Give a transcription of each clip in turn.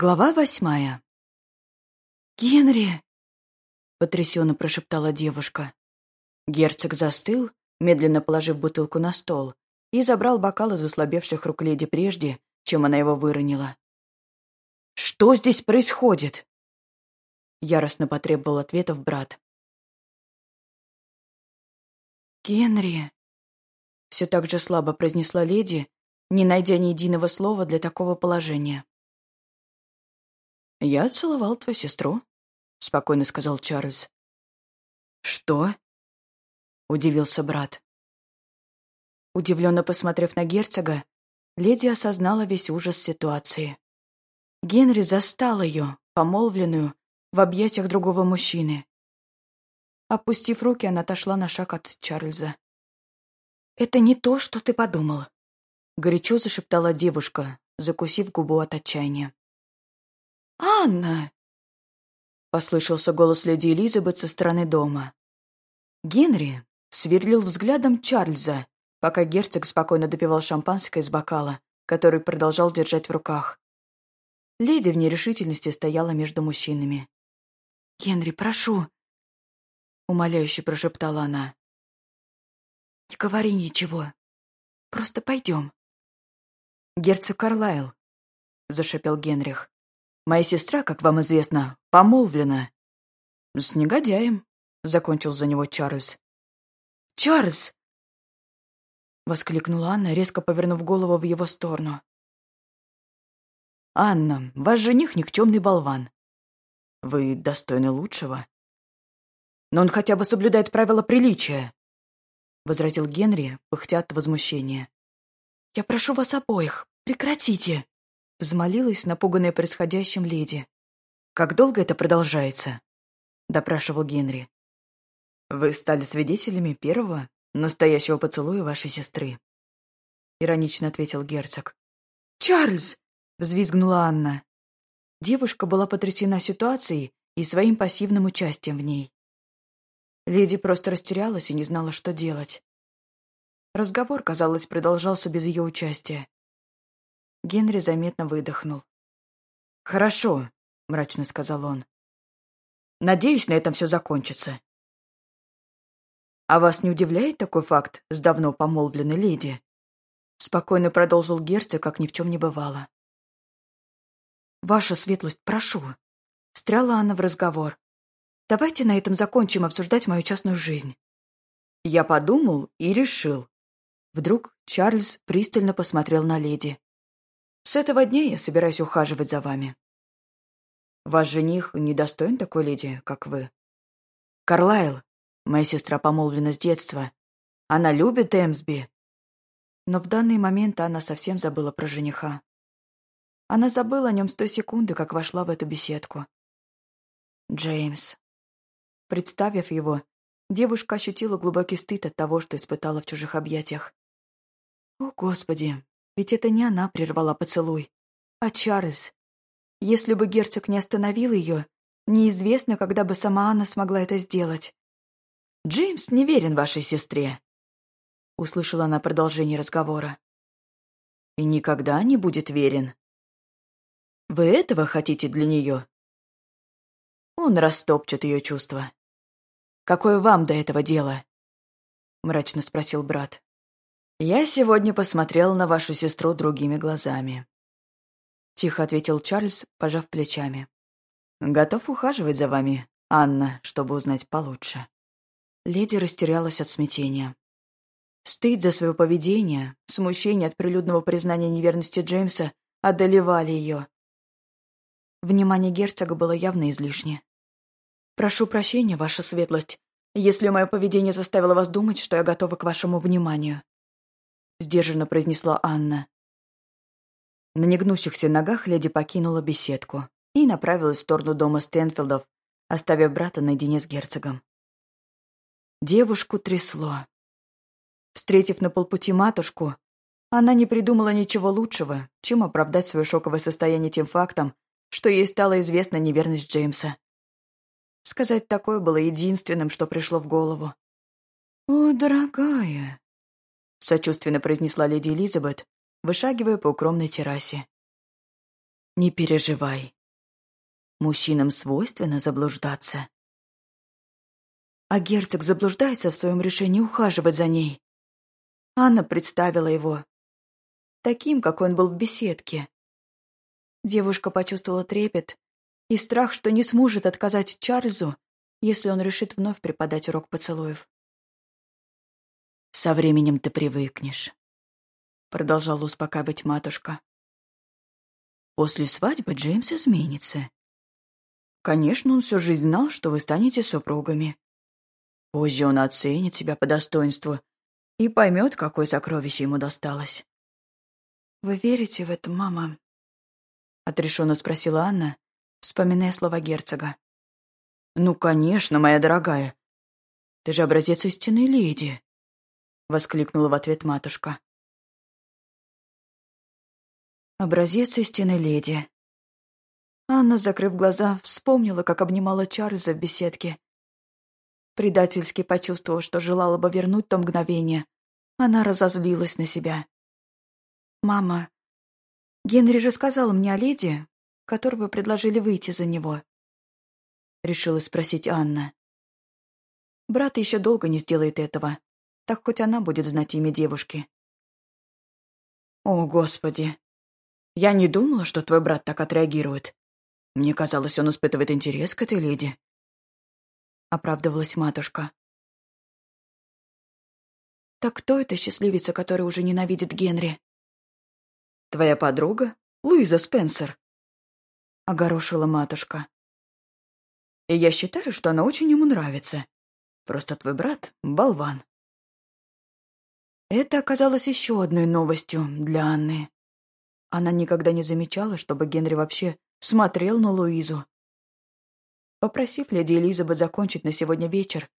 Глава восьмая. «Генри!» — потрясенно прошептала девушка. Герцог застыл, медленно положив бутылку на стол, и забрал бокал из ослабевших рук леди прежде, чем она его выронила. «Что здесь происходит?» Яростно потребовал ответов брат. «Генри!» Все так же слабо произнесла леди, не найдя ни единого слова для такого положения. «Я целовал твою сестру», — спокойно сказал Чарльз. «Что?» — удивился брат. Удивленно посмотрев на герцога, леди осознала весь ужас ситуации. Генри застал ее, помолвленную, в объятиях другого мужчины. Опустив руки, она отошла на шаг от Чарльза. «Это не то, что ты подумал», — горячо зашептала девушка, закусив губу от отчаяния. «Анна!» — послышался голос леди Элизабет со стороны дома. Генри сверлил взглядом Чарльза, пока герцог спокойно допивал шампанское из бокала, который продолжал держать в руках. Леди в нерешительности стояла между мужчинами. «Генри, прошу!» — умоляюще прошептала она. «Не говори ничего. Просто пойдем». «Герцог Карлайл», — зашепел Генрих. Моя сестра, как вам известно, помолвлена». «С негодяем», — закончил за него Чарльз. «Чарльз!» — воскликнула Анна, резко повернув голову в его сторону. «Анна, ваш жених никчемный болван. Вы достойны лучшего. Но он хотя бы соблюдает правила приличия», — возразил Генри, пыхтя от возмущения. «Я прошу вас обоих, прекратите!» Взмолилась напуганная происходящим леди. «Как долго это продолжается?» — допрашивал Генри. «Вы стали свидетелями первого настоящего поцелуя вашей сестры», — иронично ответил герцог. «Чарльз!» — взвизгнула Анна. Девушка была потрясена ситуацией и своим пассивным участием в ней. Леди просто растерялась и не знала, что делать. Разговор, казалось, продолжался без ее участия. Генри заметно выдохнул. «Хорошо», — мрачно сказал он. «Надеюсь, на этом все закончится». «А вас не удивляет такой факт с давно помолвленной леди?» Спокойно продолжил герцог, как ни в чем не бывало. «Ваша светлость, прошу», — встряла она в разговор. «Давайте на этом закончим обсуждать мою частную жизнь». Я подумал и решил. Вдруг Чарльз пристально посмотрел на леди. С этого дня я собираюсь ухаживать за вами. Ваш жених недостоин такой леди, как вы. Карлайл, моя сестра помолвлена с детства. Она любит Эмсби. Но в данный момент она совсем забыла про жениха. Она забыла о нем с той секунды, как вошла в эту беседку. Джеймс. Представив его, девушка ощутила глубокий стыд от того, что испытала в чужих объятиях. О, Господи, ведь это не она прервала поцелуй, а Чарльз. Если бы герцог не остановил ее, неизвестно, когда бы сама Анна смогла это сделать. «Джеймс не верен вашей сестре», — услышала она продолжение разговора. «И никогда не будет верен. Вы этого хотите для нее?» Он растопчет ее чувства. «Какое вам до этого дело?» — мрачно спросил брат. «Я сегодня посмотрел на вашу сестру другими глазами», — тихо ответил Чарльз, пожав плечами. «Готов ухаживать за вами, Анна, чтобы узнать получше». Леди растерялась от смятения. Стыд за свое поведение, смущение от прилюдного признания неверности Джеймса одолевали ее. Внимание герцога было явно излишне. «Прошу прощения, ваша светлость, если мое поведение заставило вас думать, что я готова к вашему вниманию», сдержанно произнесла Анна. На негнущихся ногах леди покинула беседку и направилась в сторону дома Стэнфилдов, оставив брата наедине с герцогом. Девушку трясло. Встретив на полпути матушку, она не придумала ничего лучшего, чем оправдать свое шоковое состояние тем фактом, что ей стала известна неверность Джеймса. Сказать такое было единственным, что пришло в голову. «О, дорогая, сочувственно произнесла леди Элизабет, вышагивая по укромной террасе. Не переживай. Мужчинам свойственно заблуждаться. А герцог заблуждается в своем решении ухаживать за ней. Анна представила его. Таким, как он был в беседке. Девушка почувствовала трепет и страх, что не сможет отказать Чарльзу, если он решит вновь преподать урок поцелуев. «Со временем ты привыкнешь», — продолжала успокаивать матушка. «После свадьбы Джеймс изменится. Конечно, он всю жизнь знал, что вы станете супругами. Позже он оценит себя по достоинству и поймет, какое сокровище ему досталось». «Вы верите в это, мама?» — отрешенно спросила Анна, вспоминая слова герцога. «Ну, конечно, моя дорогая. Ты же образец истинной леди», — воскликнула в ответ матушка. Образец истинной леди. Анна, закрыв глаза, вспомнила, как обнимала Чарльза в беседке. Предательски почувствовав, что желала бы вернуть то мгновение, она разозлилась на себя. «Мама, Генри рассказал мне о леди, которую вы предложили выйти за него?» Решила спросить Анна. Брат еще долго не сделает этого, так хоть она будет знать имя девушки. «О, Господи! Я не думала, что твой брат так отреагирует. Мне казалось, он испытывает интерес к этой леди». Оправдывалась матушка. «Так кто эта счастливица, которая уже ненавидит Генри?» «Твоя подруга, Луиза Спенсер», — огорошила матушка. «И я считаю, что она очень ему нравится. Просто твой брат — болван». Это оказалось еще одной новостью для Анны. Она никогда не замечала, чтобы Генри вообще смотрел на Луизу. Попросив леди Элизабет закончить на сегодня вечер,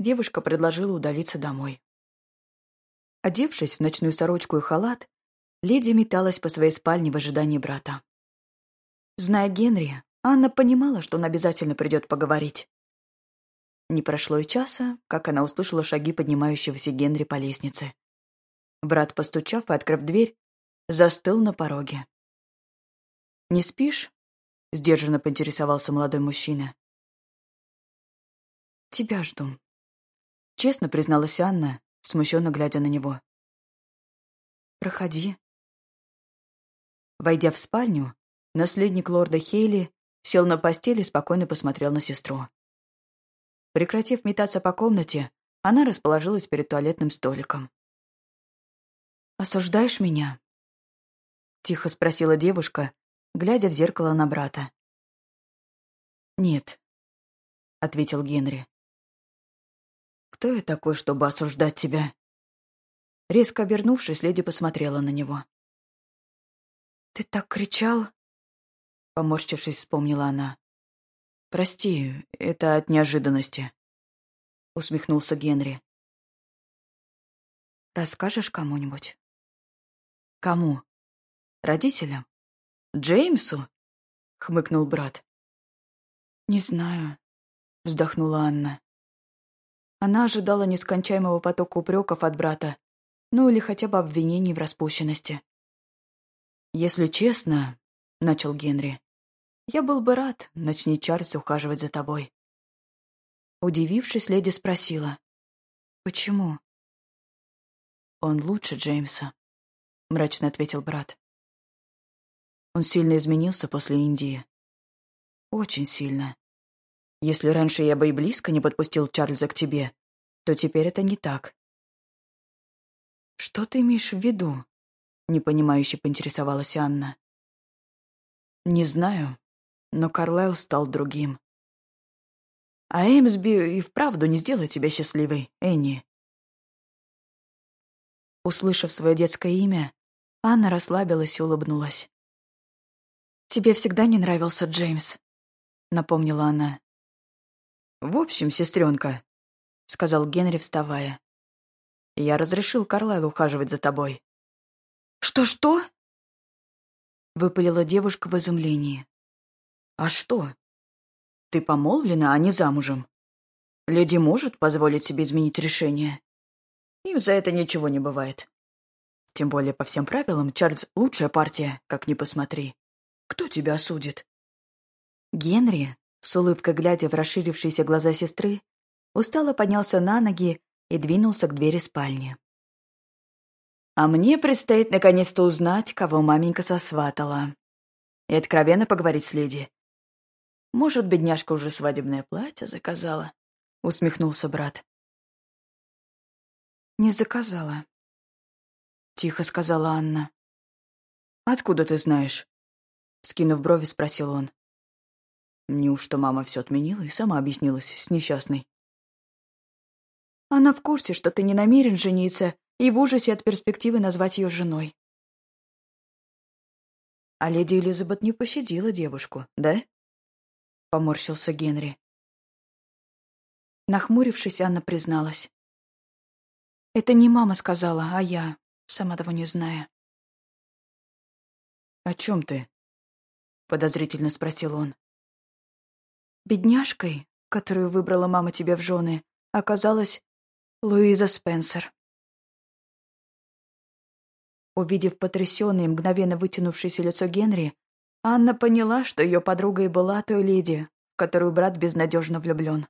девушка предложила удалиться домой. Одевшись в ночную сорочку и халат, леди металась по своей спальне в ожидании брата. Зная Генри, Анна понимала, что он обязательно придет поговорить. Не прошло и часа, как она услышала шаги поднимающегося Генри по лестнице. Брат, постучав и открыв дверь, застыл на пороге. «Не спишь?» — сдержанно поинтересовался молодой мужчина. «Тебя жду», — честно призналась Анна, смущенно глядя на него. «Проходи». Войдя в спальню, наследник лорда Хейли сел на постели и спокойно посмотрел на сестру. Прекратив метаться по комнате, она расположилась перед туалетным столиком. «Осуждаешь меня?» — тихо спросила девушка, глядя в зеркало на брата. «Нет», — ответил Генри. «Кто я такой, чтобы осуждать тебя?» Резко обернувшись, леди посмотрела на него. «Ты так кричал?» Поморщившись, вспомнила она. «Прости, это от неожиданности», — усмехнулся Генри. «Расскажешь кому-нибудь?» «Кому? Родителям? Джеймсу?» — хмыкнул брат. «Не знаю», — вздохнула Анна. Она ожидала нескончаемого потока упреков от брата, ну или хотя бы обвинений в распущенности. «Если честно», — начал Генри, — «я был бы рад, начни Чарльз ухаживать за тобой». Удивившись, леди спросила, «Почему?» «Он лучше Джеймса», — мрачно ответил брат. Он сильно изменился после Индии. Очень сильно. Если раньше я бы и близко не подпустил Чарльза к тебе, то теперь это не так. Что ты имеешь в виду? Непонимающе поинтересовалась Анна. Не знаю, но Карлайл стал другим. А Эмсби и вправду не сделает тебя счастливой, Энни. Услышав свое детское имя, Анна расслабилась и улыбнулась. «Тебе всегда не нравился Джеймс», — напомнила она. «В общем, сестренка», — сказал Генри, вставая. «Я разрешил Карлайлу ухаживать за тобой». «Что-что?» — выпалила девушка в изумлении. «А что? Ты помолвлена, а не замужем. Леди может позволить себе изменить решение. Им за это ничего не бывает. Тем более, по всем правилам, Чарльз — лучшая партия, как ни посмотри. Кто тебя осудит?» Генри, с улыбкой глядя в расширившиеся глаза сестры, устало поднялся на ноги и двинулся к двери спальни. А мне предстоит наконец-то узнать, кого маменька сосватала. И откровенно поговорить с леди. Может, бедняжка уже свадебное платье заказала? Усмехнулся брат. Не заказала. Тихо сказала Анна. Откуда ты знаешь? Скинув брови, спросил он. Неужто мама все отменила и сама объяснилась с несчастной? Она в курсе, что ты не намерен жениться, и в ужасе от перспективы назвать ее женой. А леди Элизабет не пощадила девушку, да? Поморщился Генри. Нахмурившись, Анна призналась. Это не мама сказала, а я, сама того не зная. «О чем ты?» — подозрительно спросил он. Бедняжкой, которую выбрала мама тебе в жены, оказалась Луиза Спенсер. Увидев потрясенное, мгновенно вытянувшееся лицо Генри, Анна поняла, что ее подруга и была той леди, в которую брат безнадежно влюблен.